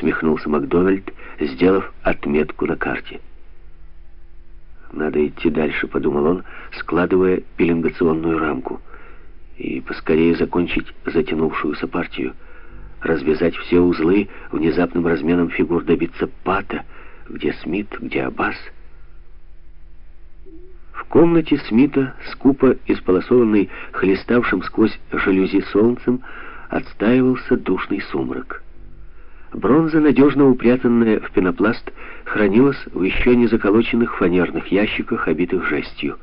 усмехнулся Макдональд, сделав отметку на карте. «Надо идти дальше», — подумал он, складывая пеленгационную рамку. «И поскорее закончить затянувшуюся партию. Развязать все узлы, внезапным разменом фигур добиться пата. Где Смит, где Аббас?» В комнате Смита, скупо исполосованный хлеставшим сквозь жалюзи солнцем, отстаивался душный сумрак. Бронза, надежно упрятанная в пенопласт, хранилась в еще не заколоченных фанерных ящиках, обитых жестью.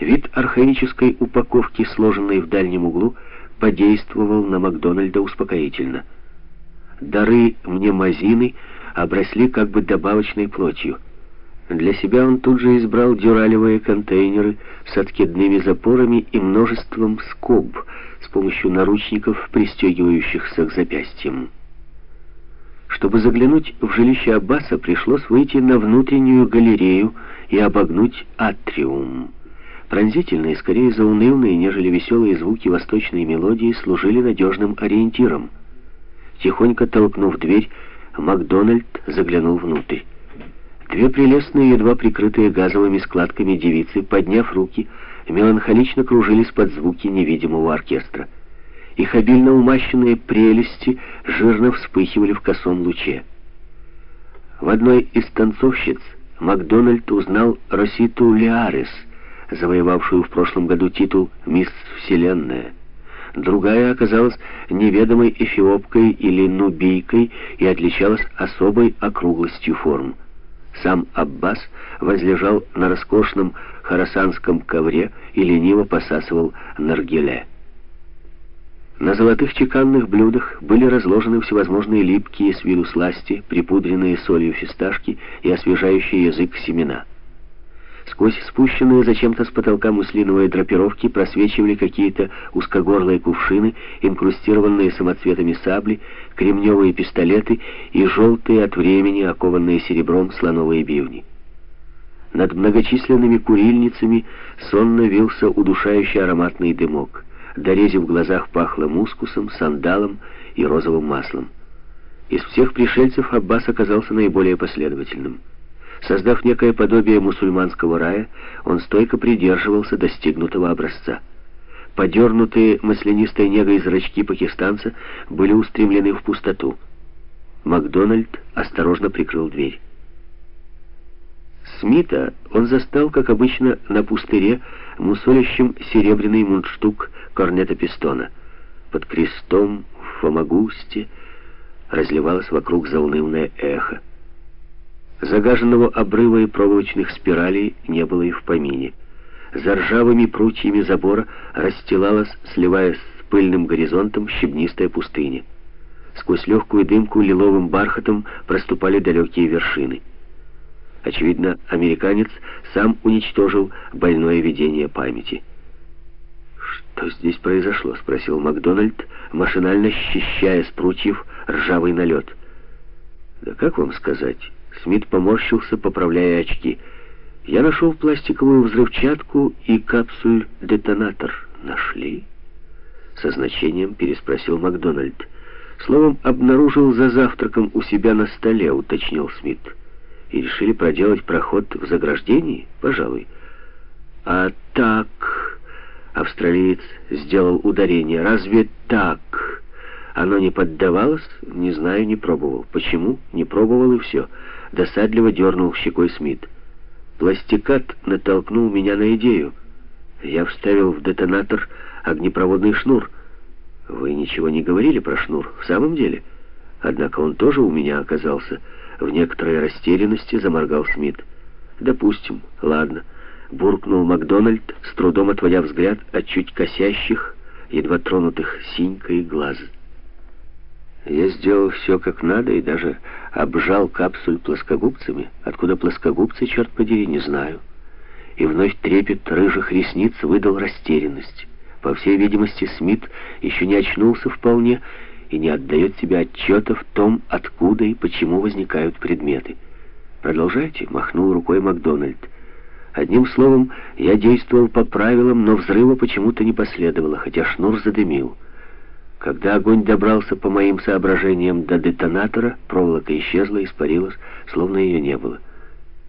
Вид архаической упаковки, сложенной в дальнем углу, подействовал на Макдональда успокоительно. Дары мнемозины обросли как бы добавочной плотью. Для себя он тут же избрал дюралевые контейнеры с откидными запорами и множеством скоб с помощью наручников, пристегивающихся к запястьям. Чтобы заглянуть в жилище Аббаса, пришлось выйти на внутреннюю галерею и обогнуть атриум. Пронзительные, скорее заунывные, нежели веселые звуки восточной мелодии служили надежным ориентиром. Тихонько толкнув дверь, Макдональд заглянул внутрь. Две прелестные, едва прикрытые газовыми складками девицы, подняв руки, меланхолично кружились под звуки невидимого оркестра. Их обильно умащенные прелести жирно вспыхивали в косом луче. В одной из танцовщиц Макдональд узнал Роситу Лиарес, завоевавшую в прошлом году титул «Мисс Вселенная». Другая оказалась неведомой эфиопкой или нубийкой и отличалась особой округлостью форм. Сам Аббас возлежал на роскошном харасанском ковре и лениво посасывал наргиле. На золотых чеканных блюдах были разложены всевозможные липкие с виду сласти, припудренные солью фисташки и освежающие язык семена. Сквозь спущенные зачем-то с потолка муслиновые драпировки просвечивали какие-то узкогорлые кувшины, инкрустированные самоцветами сабли, кремневые пистолеты и желтые от времени, окованные серебром слоновые бивни. Над многочисленными курильницами сонно вился удушающий ароматный дымок. Дорезе в глазах пахло мускусом, сандалом и розовым маслом. Из всех пришельцев Аббас оказался наиболее последовательным. Создав некое подобие мусульманского рая, он стойко придерживался достигнутого образца. Подернутые маслянистой негой зрачки пакистанца были устремлены в пустоту. Макдональд осторожно прикрыл дверь. Смита он застал, как обычно, на пустыре, мусолящим серебряный мундштук корнета пистона. Под крестом в Фомагусте разливалось вокруг заунывное эхо. Загаженного обрыва и проволочных спиралей не было и в помине. За ржавыми прутьями забора расстилалась, сливаясь с пыльным горизонтом, щебнистая пустыня. Сквозь легкую дымку лиловым бархатом проступали далекие вершины. Очевидно, американец сам уничтожил больное видение памяти. «Что здесь произошло?» — спросил Макдональд, машинально счищая с прутьев ржавый налет. «Да как вам сказать?» Смит поморщился, поправляя очки. «Я нашел пластиковую взрывчатку и капсуль-детонатор. Нашли?» Со значением переспросил Макдональд. Словом, обнаружил за завтраком у себя на столе, уточнил Смит. И решили проделать проход в заграждении? Пожалуй. А так... Австралиец сделал ударение. Разве так? Оно не поддавалось? Не знаю, не пробовал. Почему? Не пробовал и все. Досадливо дернул щекой Смит. Пластикат натолкнул меня на идею. Я вставил в детонатор огнепроводный шнур. Вы ничего не говорили про шнур, в самом деле? Однако он тоже у меня оказался. В некоторой растерянности заморгал Смит. Допустим, ладно буркнул Макдональд, с трудом отводя взгляд от чуть косящих, едва тронутых синькой глаз. Я сделал все как надо и даже обжал капсуль плоскогубцами. Откуда плоскогубцы, черт подери, не знаю. И вновь трепет рыжих ресниц выдал растерянность. По всей видимости, Смит еще не очнулся вполне и не отдает себе отчета в том, откуда и почему возникают предметы. «Продолжайте», — махнул рукой Макдональд. Одним словом, я действовал по правилам, но взрыва почему-то не последовало, хотя шнур задымил. Когда огонь добрался, по моим соображениям, до детонатора, проволока исчезла, испарилась, словно ее не было.